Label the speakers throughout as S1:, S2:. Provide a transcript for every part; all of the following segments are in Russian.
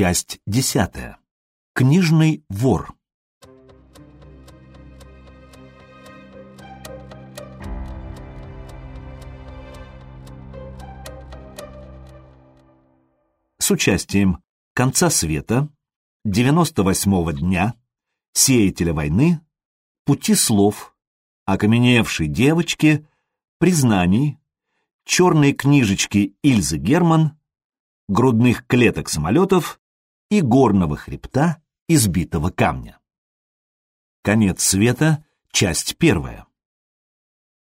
S1: Часть десятая. Книжный вор. С участием Конца света, 98-го дня, Сеятеля войны, Пути слов, Окаменевшей девочки, Признаний, Черной книжечки Ильзы Герман, Грудных клеток самолетов и горного хребта избитого камня. Конец света, часть первая.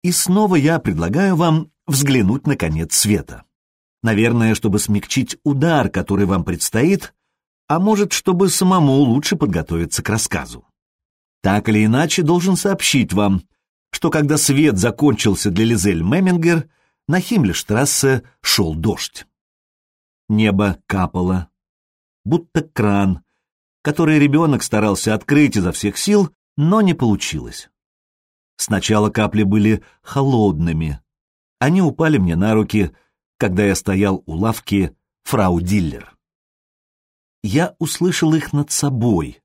S1: И снова я предлагаю вам взглянуть на конец света. Наверное, чтобы смягчить удар, который вам предстоит, а может, чтобы самому лучше подготовиться к рассказу. Так или иначе, должен сообщить вам, что когда свет закончился для Лизель Мемингер, на Химмельштрассе шел дождь. Небо капало, будто кран, который ребенок старался открыть изо всех сил, но не получилось. Сначала капли были холодными. Они упали мне на руки, когда я стоял у лавки фрау Диллер. Я услышал их над собой,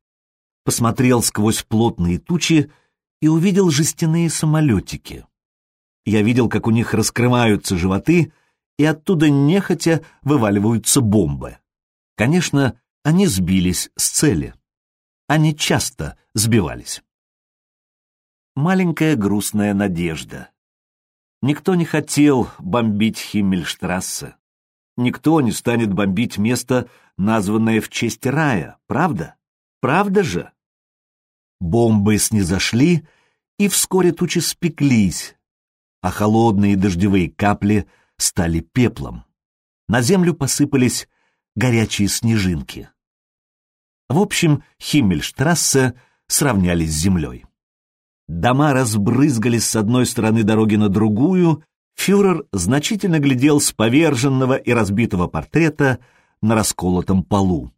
S1: посмотрел сквозь плотные тучи и увидел жестяные самолетики. Я видел, как у них раскрываются животы, и оттуда нехотя вываливаются бомбы. Конечно, они сбились с цели. Они часто сбивались. Маленькая грустная надежда. Никто не хотел бомбить Химмельштрассе. Никто не станет бомбить место, названное в честь рая, правда? Правда же? Бомбы снизошли, и вскоре тучи спеклись, а холодные дождевые капли стали пеплом. На землю посыпались горячие снежинки. В общем, Химмельштрассе сравнялись с землей. Дома разбрызгались с одной стороны дороги на другую, фюрер значительно глядел с поверженного и разбитого портрета на расколотом полу.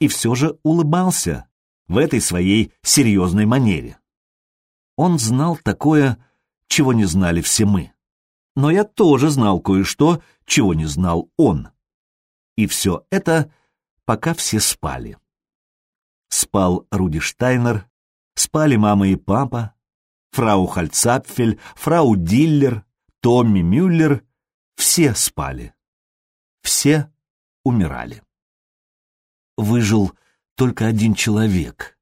S1: И все же улыбался в этой своей серьезной манере. Он знал такое, чего не знали все мы. Но я тоже знал кое-что, чего не знал он. И все это, пока все спали. Спал Руди Штайнер, Спали мама и папа, фрау Хальцапфель, фрау Диллер, Томми Мюллер. Все спали. Все умирали. Выжил только один человек.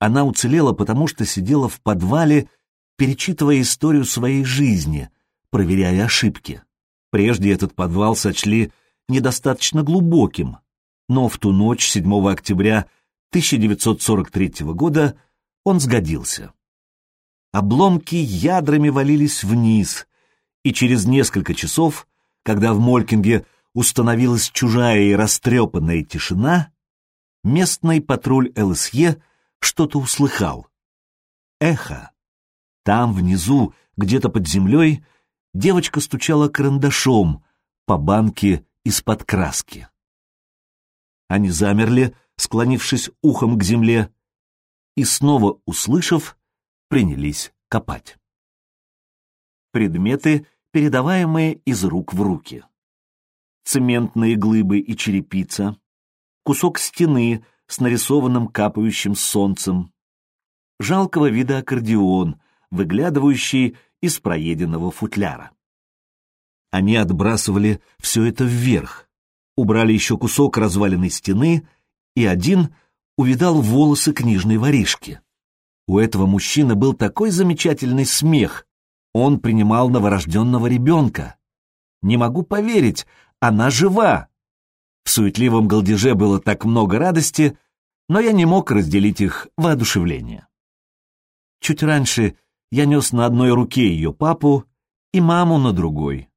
S1: Она уцелела, потому что сидела в подвале, перечитывая историю своей жизни, проверяя ошибки. Прежде этот подвал сочли недостаточно глубоким, но в ту ночь, 7 октября 1943 года, он сгодился. Обломки ядрами валились вниз, и через несколько часов, когда в Молькинге установилась чужая и растрепанная тишина, местный патруль ЛСЕ что-то услыхал. Эхо. Там, внизу, где-то под землей, девочка стучала карандашом по банке из-под краски. Они замерли, склонившись ухом к земле, и снова услышав, принялись копать. Предметы, передаваемые из рук в руки. Цементные глыбы и черепица, кусок стены с нарисованным капающим солнцем, жалкого вида аккордеон, выглядывающий из проеденного футляра. Они отбрасывали все это вверх, убрали еще кусок разваленной стены, и один — увидал волосы книжной воришки. У этого мужчины был такой замечательный смех. Он принимал новорожденного ребенка. Не могу поверить, она жива. В суетливом голдеже было так много радости, но я не мог разделить их воодушевление. Чуть раньше я нес на одной руке ее папу и маму на другой.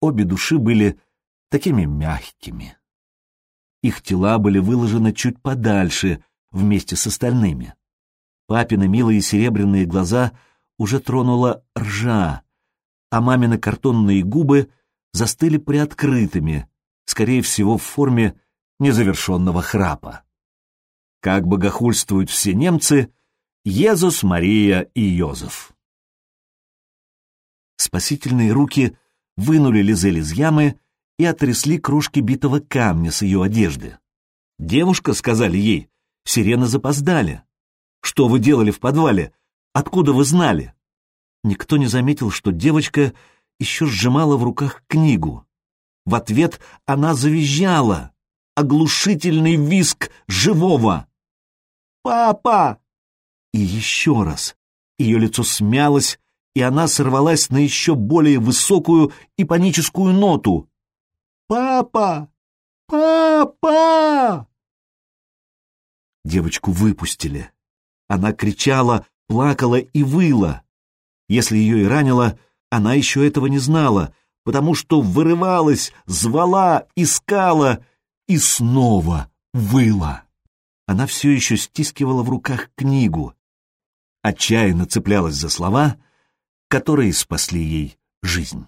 S1: Обе души были такими мягкими. Их тела были выложены чуть подальше, вместе с остальными. Папины милые серебряные глаза уже тронула ржа, а мамины картонные губы застыли приоткрытыми, скорее всего, в форме незавершенного храпа. Как богохульствуют все немцы, Езус, Мария и Йозеф. Спасительные руки вынули Лизель из ямы и отрясли кружки битого камня с ее одежды. Девушка, сказали ей, сирены запоздали. Что вы делали в подвале? Откуда вы знали? Никто не заметил, что девочка еще сжимала в руках книгу. В ответ она завизжала. Оглушительный виск живого. «Папа!» И еще раз. Ее лицо смялось, и она сорвалась на еще более высокую и паническую ноту. «Папа! Папа!» Девочку выпустили. Она кричала, плакала и выла. Если ее и ранило, она еще этого не знала, потому что вырывалась, звала, искала и снова выла. Она все еще стискивала в руках книгу, отчаянно цеплялась за слова, которые спасли ей жизнь.